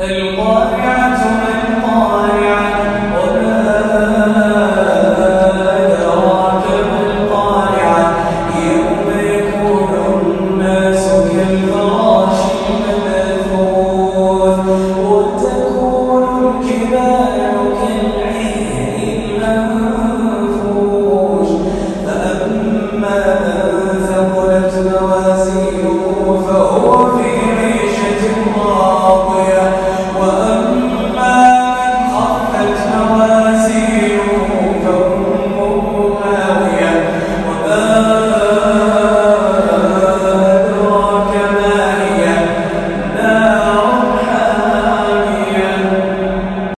القارعة